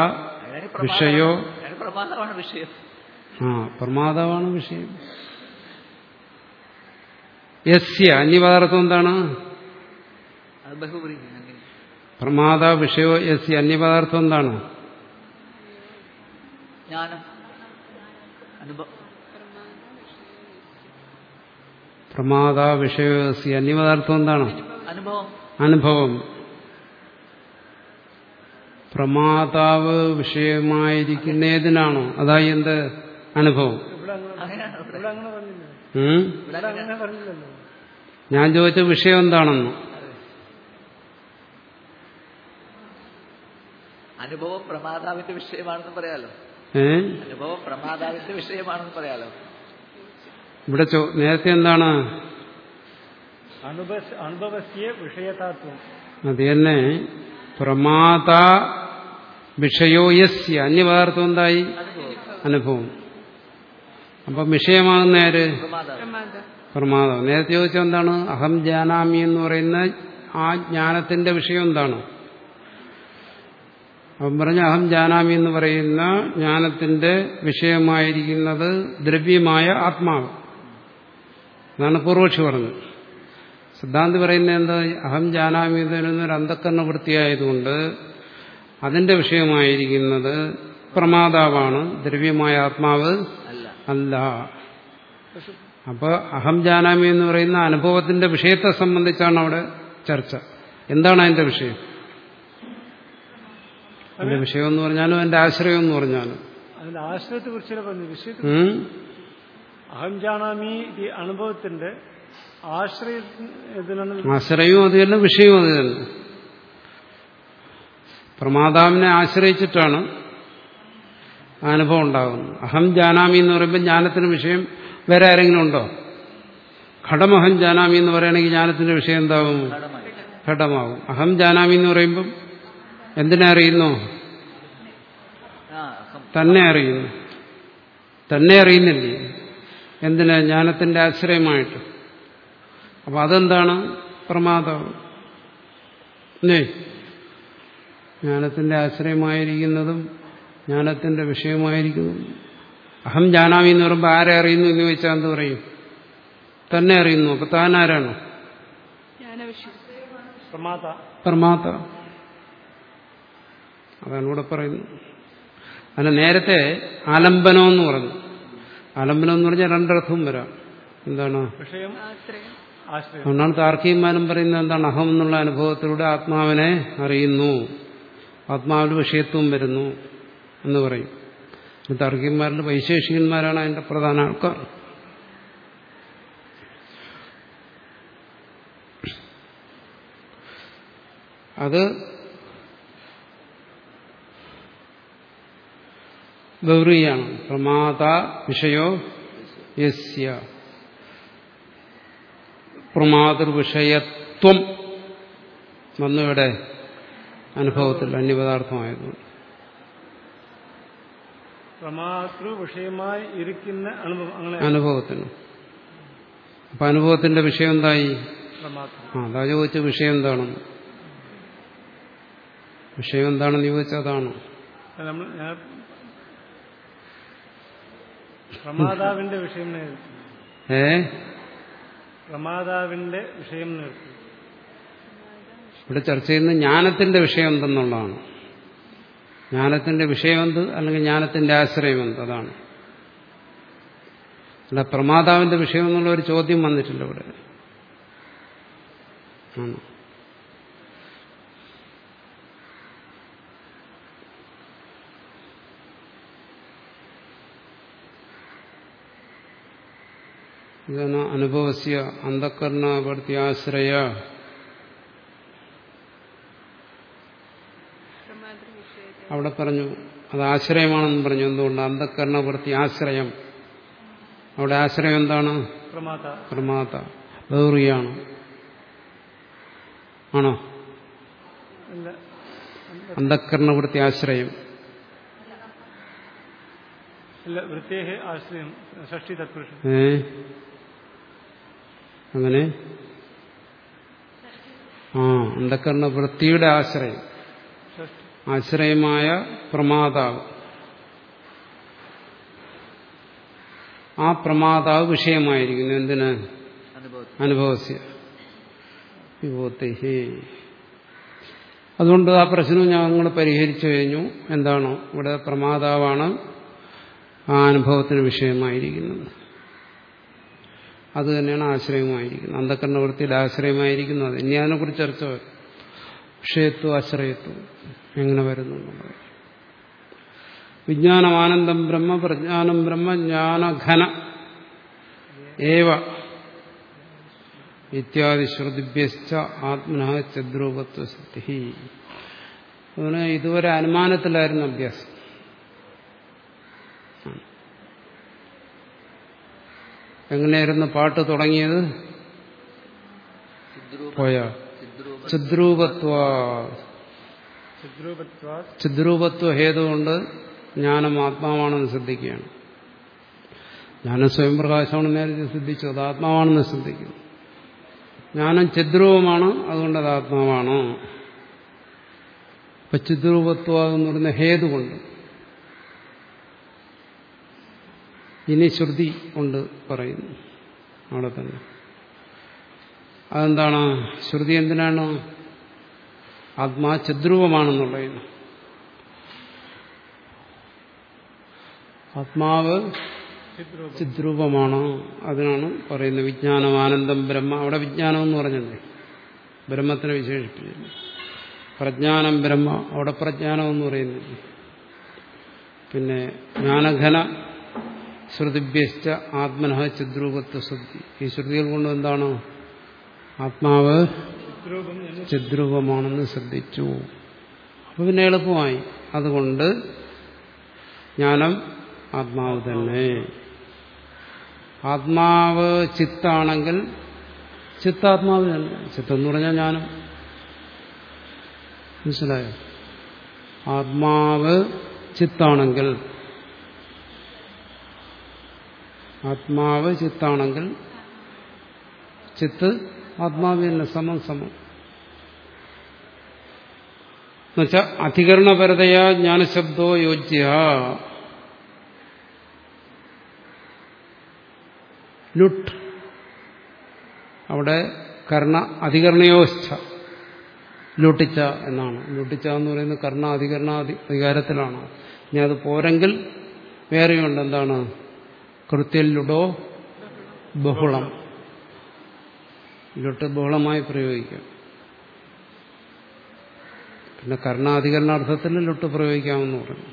S3: വിഷയോ
S2: പ്രമാദമാണ്. വിഷയം.
S3: ആ പ്രമാതാവാണ് വിഷയം. യസ്യ അന്യപദാർത്ഥം എന്താണ്? പ്രമാത വിഷയോ യസ്യ അന്യപദാർത്ഥം എന്താണ്?
S2: ജ്ഞാനം. അനുഭവം.
S3: പ്രമാത വിഷയസി അന്യ അന്യപദാർത്ഥം എന്താണ്?
S2: അനുഭവം.
S3: അനുഭവം. പ്രമാതാവ് വിഷയമായിരിക്കുന്ന ഏതിനാണോ അതായി എന്ത്? അനുഭവം. ഞാൻ ചോദിച്ച വിഷയം എന്താണെന്ന്?
S2: അനുഭവം പ്രമാതാവിന്റെ വിഷയമാണെന്ന് പറയാലോ.
S3: ഏ?
S2: അനുഭവം പ്രമാതാവിന്റെ വിഷയമാണെന്ന് പറയാലോ.
S3: ഇവിടെ നേരത്തെ എന്താണ്?
S4: അനുഭവ അനുഭവസ്യ വിഷയതാത്വം.
S3: അത് തന്നെ. പ്രമാത വിഷയോ യസ്യ. അന്യപദാർത്ഥം എന്തായി? അനുഭവം. അപ്പം വിഷയമാകുന്ന ആര്?
S1: പ്രമാദം
S3: നേരത്തെ ചോദിച്ചത് എന്താണ്? അഹം ജാനാമി എന്ന് പറയുന്ന ആ ജ്ഞാനത്തിന്റെ വിഷയം എന്താണ്? അവൻ പറഞ്ഞ അഹം ജാനാമി എന്ന് പറയുന്ന ജ്ഞാനത്തിന്റെ വിഷയമായിരിക്കുന്നത് ദ്രവ്യമായ ആത്മാവ്. അതാണ് പൂർവക്ഷി പറഞ്ഞത്. സിദ്ധാന്തി പറയുന്നത് എന്താ അഹം ജാനാമി എന്ന് പറയുന്ന ഒരു അന്ധക്കരണ വൃത്തിയായതുകൊണ്ട് അതിന്റെ വിഷയമായിരിക്കുന്നത് പ്രമാതാവാണ് ദ്രവ്യമായ ആത്മാവ്
S2: അല്ല.
S3: അപ്പോൾ അപ്പൊ അഹം ജാനാമി എന്ന് പറയുന്ന അനുഭവത്തിന്റെ വിഷയത്തെ സംബന്ധിച്ചാണ് അവിടെ ചർച്ച. എന്താണ് അതിന്റെ വിഷയം? അതിന്റെ വിഷയം എന്ന് പറഞ്ഞാലും അതിന്റെ ആശ്രയം എന്ന് പറഞ്ഞാലും.
S4: അതിന്റെ ആശ്രയത്തെ കുറിച്ചല്ല പറഞ്ഞു വിഷയത്തെ
S3: ഉം?
S4: അഹം ജാണാമി ഈ അനുഭവത്തിന്റെ ആശ്രയത്തിനാണ്
S3: ആശ്രയവും അത് തന്നെ വിഷയവും അത് തന്നെ പ്രമാതാവിനെ ആശ്രയിച്ചിട്ടാണ് അനുഭവം ഉണ്ടാകുന്നത്. അഹം ജാനാമി എന്ന് പറയുമ്പോൾ ജ്ഞാനത്തിന് വിഷയം വേറെ ആരെങ്കിലും ഉണ്ടോ? ഘടമഹം ജാനാമി എന്ന് പറയുകയാണെങ്കിൽ ജ്ഞാനത്തിന്റെ വിഷയം എന്താകും? ഘടമാകും. അഹം ജാനാമി എന്ന് പറയുമ്പം എന്തിനെ അറിയുന്നു?
S2: ആ
S3: തന്നെ അറിയുന്നു. തന്നെ അറിയുന്നില്ലേ? എന്തിനാ? ജ്ഞാനത്തിന്റെ ആശ്രയമായിട്ട്. അപ്പൊ അതെന്താണ്? പ്രമാദം. ജ്ഞാനത്തിന്റെ ആശ്രയമായിരിക്കുന്നതും ജ്ഞാനത്തിന്റെ വിഷയമായിരിക്കുന്നതും. അഹം ജാനാമി എന്ന് പറയുമ്പോൾ ആരെ അറിയുന്നു എന്ന് ചോദിച്ചാൽ എന്ത് പറയും? തന്നെ അറിയുന്നു. അപ്പൊ താൻ ആരാണ്?
S4: പ്രമാത.
S3: പ്രമാത. അതാണ് ഇവിടെ പറയുന്നത്. അതിന് നേരത്തെ ആലംബനം എന്ന് പറഞ്ഞു. ആലംബനം എന്ന് പറഞ്ഞാൽ രണ്ടർത്ഥവും വരാം. എന്താണ്? അതുകൊണ്ടാണ് താർക്കികന്മാരും പറയുന്നത് എന്താണ്? അഹം എന്നുള്ള അനുഭവത്തിലൂടെ ആത്മാവിനെ അറിയുന്നു. ആത്മാവിന് വിഷയത്വം വരുന്നു എന്ന് പറയും. ഈ താർക്കികന്മാരിൽ വൈശേഷികന്മാരാണ് അതിന്റെ പ്രധാന ആൾക്കാർ. അത് ഗൗരിയാണ്. പ്രമാത വിഷയോ യസ്യ. പ്രമാതൃവിഷയത്വം വന്നിവിടെ അനുഭവത്തിൽ അന്യപദാർത്ഥമായതുകൊണ്ട്.
S4: വിഷയമായി ഇരിക്കുന്ന അനുഭവം
S3: അനുഭവത്തിന്. അപ്പൊ അനുഭവത്തിന്റെ വിഷയം എന്തായി അതാ ചോദിച്ച വിഷയം എന്താണ് വിഷയം എന്താണെന്ന് ചോദിച്ചാൽ അതാണ്
S4: അത് നമ്മൾ ഞാൻ പ്രമാതാവിന്റെ വിഷയം നേരിട്ടു
S3: ഏ?
S4: പ്രമാതാവിന്റെ വിഷയം നേരിട്ടു
S3: ഇവിടെ ചർച്ച ചെയ്യുന്ന ജ്ഞാനത്തിന്റെ വിഷയം എന്തെന്നുള്ളതാണ്. ജ്ഞാനത്തിന്റെ വിഷയം എന്ത്? അല്ലെങ്കിൽ ജ്ഞാനത്തിന്റെ ആശ്രയം എന്ത്? അതാണ്. അല്ല പ്രമാതാവിന്റെ വിഷയം എന്നുള്ള ഒരു ചോദ്യം വന്നിട്ടില്ല ഇവിടെ. ഇതാണ് അനുഭവസ്യ
S1: വിഷയത്തെ
S3: അവിടെ പറഞ്ഞു അത് ആശ്രയമാണെന്ന് പറഞ്ഞു. എന്തുകൊണ്ട്? അന്ധകരണവൃത്തി ആശ്രയം. അവിടെ ആശ്രയം എന്താണ്?
S4: പ്രമാത.
S3: ബൗറിയാണ്. ആണോ?
S4: അല്ല.
S3: അന്ധകരണവൃത്തി ആശ്രയം.
S4: ആശ്രയം
S3: ഏ? അങ്ങനെ? ആ അന്ധക്കരണ വൃത്തിയുടെ
S4: ആശ്രയം?
S3: ആശ്രയമായ പ്രമാതാവ്. ആ പ്രമാതാവ് വിഷയമായിരിക്കുന്നു. എന്തിന്? അനുഭവസ്യ. അതുകൊണ്ട് ആ പ്രശ്നം ഞങ്ങൾ പരിഹരിച്ചു കഴിഞ്ഞു. എന്താണോ? ഇവിടെ പ്രമാതാവാണ് ആ അനുഭവത്തിന് വിഷയമായിരിക്കുന്നത്. അത് തന്നെയാണ് ആശ്രയമായിരിക്കുന്നത്. അന്ധക്കരണവൃത്തിയിൽ ആശ്രയമായിരിക്കുന്നത് ഇനി അതിനെക്കുറിച്ച് ചർച്ച. വിഷയത്വം ആശ്രയത്വം എങ്ങനെ വരുന്നു വിജ്ഞാനമാനന്ദം ബ്രഹ്മ പ്രജ്ഞാനം ബ്രഹ്മ ജ്ഞാനഘന ഏവ ഇത്യാദി ശ്രുതിഭ്യശ്ച ആത്മന ചദ്രൂപത്വ സിദ്ധി അതിന് ഇതുവരെ അനുമാനത്തിലായിരുന്നു അഭ്യാസം. എങ്ങനെയായിരുന്നു പാട്ട് തുടങ്ങിയത്? പോയ.
S2: ചിദ്രൂപ
S3: ചിദ്രൂപത്വ.
S4: ചിദ്രൂപത്വാ.
S3: ഹേതുകൊണ്ട് ജ്ഞാനം ആത്മാവാണെന്ന് ശ്രദ്ധിക്കുകയാണ്. ജ്ഞാനം സ്വയം പ്രകാശമാണെന്ന് നേരത്തെ ശ്രദ്ധിച്ചു അത് ആത്മാവാണെന്ന് ശ്രദ്ധിക്കുന്നു. ജ്ഞാനം ചിദ്രൂപമാണ് അതുകൊണ്ട് അത് ആത്മാവാണ്. ഇപ്പൊ ചിദ്രൂപത്വ എന്ന് പറയുന്ന ഹേതു കൊണ്ട് ഇനി ശ്രുതി കൊണ്ട് പറയുന്നു. അവിടെ തന്നെ. അതെന്താണ്? ശ്രുതി എന്തിനാണ്? ആത്മാ ചിദ്രൂപമാണെന്നുള്ളത് ആത്മാവ്
S4: ചിദ്രൂപം
S3: ചിദ്രൂപമാണ് അതിനാണ് പറയുന്നത് വിജ്ഞാനം ആനന്ദം ബ്രഹ്മ. അവിടെ വിജ്ഞാനം എന്ന് പറഞ്ഞല്ലേ? ബ്രഹ്മത്തിനെ വിശേഷിപ്പിച്ചില്ല പ്രജ്ഞാനം ബ്രഹ്മ. അവിടെ പ്രജ്ഞാനം എന്ന് പറയുന്നില്ല? പിന്നെ ജ്ഞാനഘന ശ്രുതിഭ്യശ്ച ആത്മന ചിദ്രൂപത്വ ശ്രുതി. ഈ ശ്രുതികൾ കൊണ്ട് എന്താണ്? ആത്മാവ് ചിദ്രൂപമാണെന്ന് ശ്രദ്ധിച്ചു. അപ്പൊ പിന്നെ എളുപ്പമായി. അതുകൊണ്ട് ജ്ഞാനം ആത്മാവ് തന്നെ. ആത്മാവ് ചിത്താണെങ്കിൽ ചിത്താത്മാവ് തന്നെ. ചിത്തം എന്ന് പറഞ്ഞാൽ ജ്ഞാനം. മനസ്സിലായോ? ആത്മാവ് ചിത്താണെങ്കിൽ ആത്മാവ് ചിത്താണെങ്കിൽ ചിത്ത് ആത്മാവ് തന്നെ സമം സമം. എന്നുവെച്ചാൽ അധികരണപരതയാ ജ്ഞാനശബ്ദോ യോജ്യ ലുട്ട്. അവിടെ കർണ അധികരണയോസ്ഥ ലൂട്ടിച്ച എന്നാണ്. ലൂട്ടിച്ച എന്ന് പറയുന്നത് കർണ അധികരണ അധി- അധികാരത്തിലാണ്. ഇനി അത് പോരെങ്കിൽ വേറെയുണ്ട്. എന്താണ്? കൃത്യലുടോ ബഹുളം. ലുട്ട് ബഹുളമായി പ്രയോഗിക്കാം. പിന്നെ കർണാധികരണാർത്ഥത്തിൽ ലുട്ട് പ്രയോഗിക്കാമെന്ന് പറഞ്ഞു.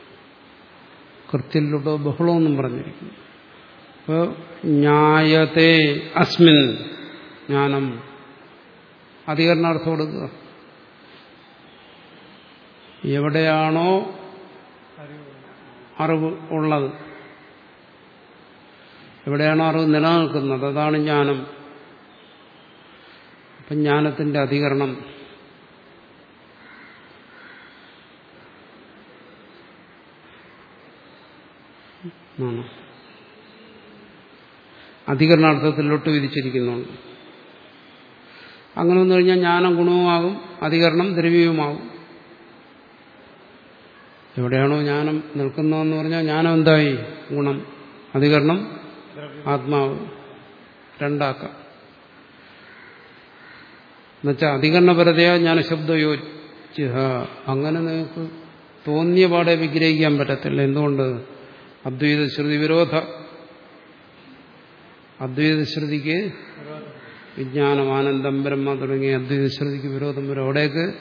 S3: കൃത്യല്ലുടോ ബഹുളം എന്നും പറഞ്ഞിരിക്കുന്നു. അപ്പോൾ ന്യായത്തെ അസ്മിൻ ജ്ഞാനം. അധികരണാർത്ഥം കൊടുക്കുക. എവിടെയാണോ അറിവ് ഉള്ളത്. എവിടെയാണോ അറിവ് നിലനിൽക്കുന്നത്? അതാണ് ജ്ഞാനം. അപ്പം ജ്ഞാനത്തിന്റെ അധികരണം. അധികരണാർത്ഥത്തിലോട്ട് വിധിച്ചിരിക്കുന്നുണ്ട്. അങ്ങനെ വന്നു കഴിഞ്ഞാൽ ജ്ഞാനം ഗുണവുമാകും അധികരണം ദ്രവ്യവുമാകും. എവിടെയാണോ ജ്ഞാനം നിൽക്കുന്നതെന്ന് പറഞ്ഞാൽ ജ്ഞാനം എന്തായി? ഗുണം. അധികരണം ആത്മാവ് രണ്ടാക്കാം. എന്നുവെച്ചാൽ അധികരണപരതയാ ജ്ഞാനശബ്ദയോജ്യ അങ്ങനെ നിങ്ങൾക്ക് തോന്നിയ പാടെ വിഗ്രഹിക്കാൻ പറ്റത്തില്ല. എന്തുകൊണ്ട്? അദ്വൈത ശ്രുതി വിരോധ. അദ്വൈത ശ്രുതിക്ക് വിജ്ഞാനം ആനന്ദം ബ്രഹ്മ തുടങ്ങിയ അദ്വൈത ശ്രുതിക്ക് വിരോധം വരും. അവിടേക്ക്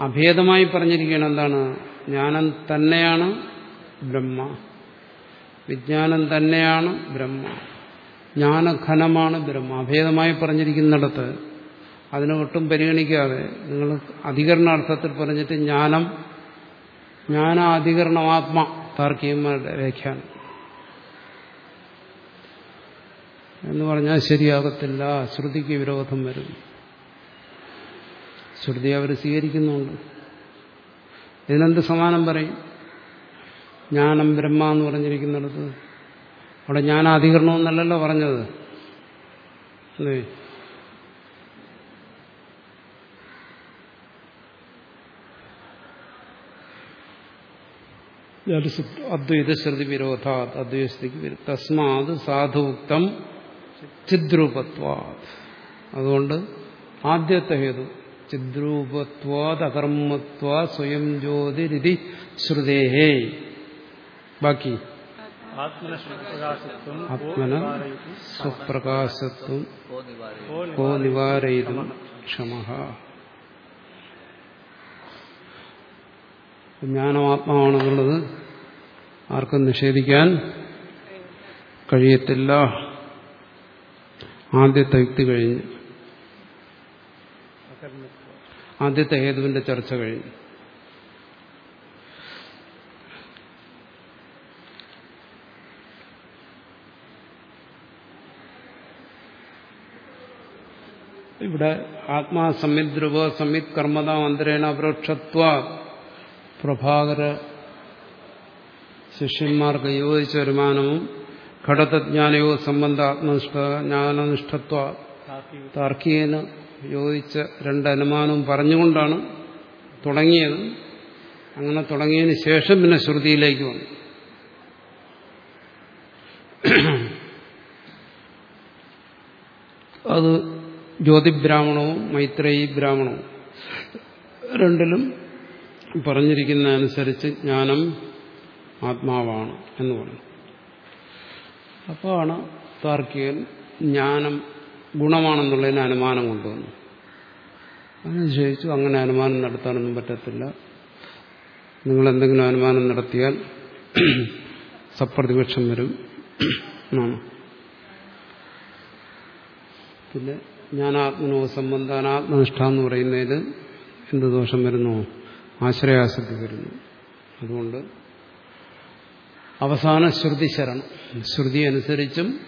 S3: അഭേദമായി പറഞ്ഞിരിക്കുകയാണ് എന്താണ്? ജ്ഞാനം തന്നെയാണ് ബ്രഹ്മ. വിജ്ഞാനം തന്നെയാണ് ബ്രഹ്മ. ജ്ഞാനഘനമാണ് ബ്രഹ്മ. അഭേദമായി പറഞ്ഞിരിക്കുന്നിടത്ത് അതിനെ ഒട്ടും പരിഗണിക്കാതെ നിങ്ങൾ അധികരണാർത്ഥത്തിൽ പറഞ്ഞിട്ട് ജ്ഞാനം ജ്ഞാനാധികരണമാത്മ താർക്കികന്മാരുടെ വ്യാഖ്യാനം. എന്ന് പറഞ്ഞാൽ ശരിയാകത്തില്ല. ശ്രുതിക്ക് വിരോധം വരും. ശ്രുതി അവർ സ്വീകരിക്കുന്നുണ്ട്. ഇതിനെന്ത് സമാനം പറയും? ജ്ഞാനം ബ്രഹ്മ എന്ന് പറഞ്ഞിരിക്കുന്നിടത്ത്. അവിടെ ജ്ഞാനാധികരണം എന്നല്ലല്ലോ പറഞ്ഞത്. അല്ലേ? അദ്വൈതശ്രുതി വിരോധാത് വിരോധ അദ്വൈതസ്ഥിതിക്ക് തസ്മാത് സാധുക്തം ചിദ്രൂപത്വാത് അതുകൊണ്ട് ആദ്യത്തെ ഹേതു ചിദ്രൂപത്വാത് അകർമ്മത്വാ സ്വയം ജ്യോതിരിതി ശ്രുതേഹേ. ബാക്കി. ആത്മന സ്വപ്രകാശത്വം
S2: കോ നിവാരേ
S3: കോ നിവാരയിതും ക്ഷമ ജ്ഞാനമാത്മാവാണെന്നുള്ളത് ആർക്കും നിഷേധിക്കാൻ കഴിയത്തില്ല. ആദ്യത്തെ വ്യക്തി കഴിഞ്ഞ്. ആദ്യത്തെ ഹേതുവിന്റെ ചർച്ച കഴിഞ്ഞു. ഇവിടെ ആത്മാ സംവിത് ധ്രുവ സംവിത് കർമ്മത അന്തരേണ അപരോക്ഷത്വ. പ്രഭാകര ശിഷ്യന്മാർക്ക് യോജിച്ച വരുമാനവും ഘടതജ്ഞാനയോ സംബന്ധ ആത്മനിഷ്ഠ ജ്ഞാനനിഷ്ഠത്വ. താർക്കികന് യോജിച്ച രണ്ട് അനുമാനവും പറഞ്ഞുകൊണ്ടാണ് തുടങ്ങിയത്. അങ്ങനെ തുടങ്ങിയതിന് ശേഷം പിന്നെ ശ്രുതിയിലേക്ക് വന്നു. അത് ജ്യോതിബ്രാഹ്മണവും മൈത്രേയി ബ്രാഹ്മണവും. രണ്ടിലും പറഞ്ഞിരിക്കുന്ന അനുസരിച്ച് ജ്ഞാനം ആത്മാവാണ് എന്ന് പറഞ്ഞു. അപ്പോഴാണ് താർക്കികൻ ജ്ഞാനം ഗുണമാണെന്നുള്ളതിന് അനുമാനം കൊണ്ടുവന്നു. അങ്ങനെ ചോദിച്ചു അങ്ങനെ അനുമാനം നടത്താനൊന്നും പറ്റത്തില്ല. നിങ്ങൾ എന്തെങ്കിലും അനുമാനം നടത്തിയാൽ സപ്രതിപക്ഷം വരും എന്നാണ്. പിന്നെ ജ്ഞാനാത്മനോ സംബന്ധാനാത്മനിഷ്ഠ എന്ന് പറയുന്നതിൽ എന്ത് ദോഷം വരുന്നു? ആശ്രയാസക്തി വരുന്നു. അതുകൊണ്ട് അവസാന ശ്രുതി ശരണം. ശ്രുതി അനുസരിച്ചും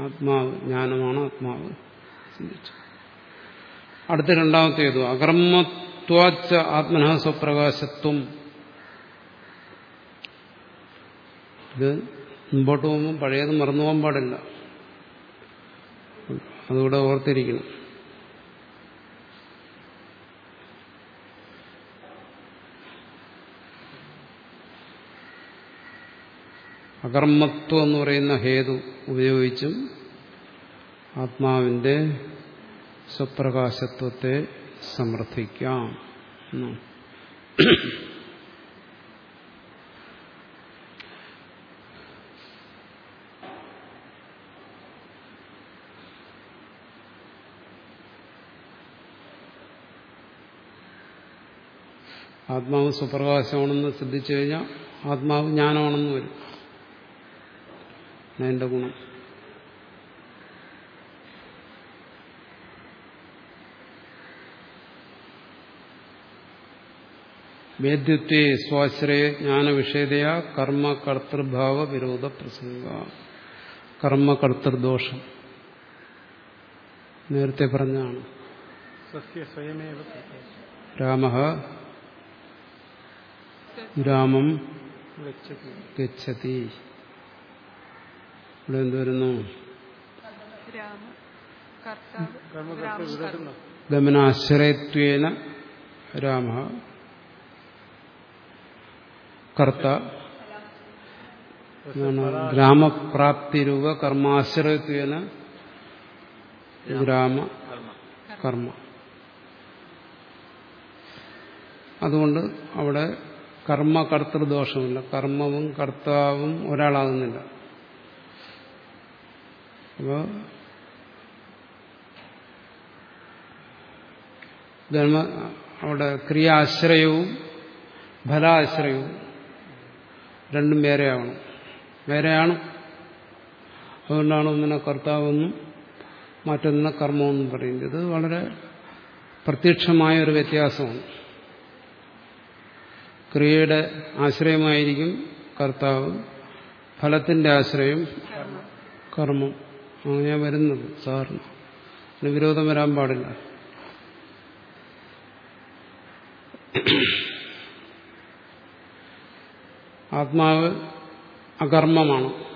S3: ആത്മാവ് ജ്ഞാനമാണ് ആത്മാവ് ചിന്തിച്ചു. അടുത്ത രണ്ടാമത്തേതു അകർമ്മത്വാച്ച ആത്മന സ്വപ്രകാശത്വം. ഇത് മുമ്പോട്ട് പോകുമ്പോൾ പഴയത് മറന്നു പോകാൻ പാടില്ല. അതുകൂടെ ഓർത്തിരിക്കണം. അകർമ്മത്വം എന്ന് പറയുന്ന ഹേതു ഉപയോഗിച്ചും ആത്മാവിന്റെ സ്വപ്രകാശത്വത്തെ സമർത്ഥിക്കാം. ആത്മാവ് സ്വപ്രകാശമാണെന്ന് ശ്രദ്ധിച്ചു കഴിഞ്ഞാൽ ആത്മാവ് ജ്ഞാനമാണെന്ന് വരും. എന്റെ ഗുണം. വേദ്യത്തെ സ്വാശ്രയ ജ്ഞാന വിഷയതയാ കർമ്മ കർത്തൃഭാവ വിരോധ പ്രസംഗ. കർമ്മ കർത്തൃദോഷം. നേരത്തെ
S4: പറഞ്ഞതാണ്.
S3: രാമ രാമം
S4: ഗച്ഛതി.
S3: ഇവിടെ എന്ത് വരുന്നു?
S1: രാമ കർത്താവ്
S4: കർമ്മകർത്ത
S1: രാമ
S4: വിരോധം
S3: ഗമനാശ്രയത്വേന രാമ. കർത്ത. ഗ്രാമപ്രാപ്തിരൂപ കർമാശ്രയത്വേന ഗ്രാമ കർമ്മ. അതുകൊണ്ട് അവിടെ കർമ്മ കർത്തൃദോഷമില്ല കർമ്മവും കർത്താവും ഒരാളാകുന്നില്ല. അപ്പോൾ ധർമ്മ അവിടെ ക്രിയാശ്രയവും ഫലാശ്രയവും രണ്ടും വേറെയാവണം. വേറെയാണ്. അതുകൊണ്ടാണ് ഒന്നിനെ കർത്താവെന്നും മറ്റൊന്നിനെ കർമ്മമെന്നും പറയുന്നത്. ഇത് വളരെ പ്രത്യക്ഷമായ ഒരു വ്യത്യാസമാണ്. ക്രിയയുടെ ആശ്രയമായിരിക്കും കർത്താവ്. ഫലത്തിന്റെ ആശ്രയം കർമ്മം. അങ്ങനെ വരുന്നത് സാറിന്. അതിന് വിരോധം വരാൻ പാടില്ല. ആത്മാവ് അകർമ്മമാണ്.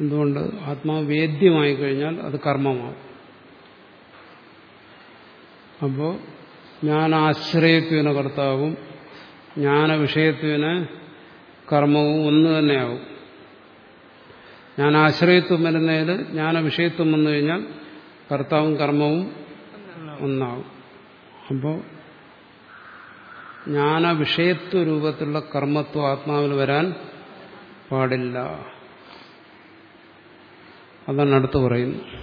S3: എന്തുകൊണ്ട്? ആത്മാവ് വേദ്യമായി കഴിഞ്ഞാൽ അത് കർമ്മമാവും. അപ്പോ ജ്ഞാനാശ്രയത്വന കർത്താവും ജ്ഞാനവിഷയത്വന കർമ്മവും ഒന്ന് തന്നെയാവും. ജ്ഞാനാശ്രയത്വം വരുന്നതിൽ ജ്ഞാനവിഷയത്വം വന്നു കഴിഞ്ഞാൽ കർത്താവും കർമ്മവും ഒന്നാവും. അപ്പോൾ ജ്ഞാനവിഷയത്വ രൂപത്തിലുള്ള കർമ്മത്വം ആത്മാവിൽ വരാൻ പാടില്ല. അതാണ് അടുത്ത് പറയുന്നത്.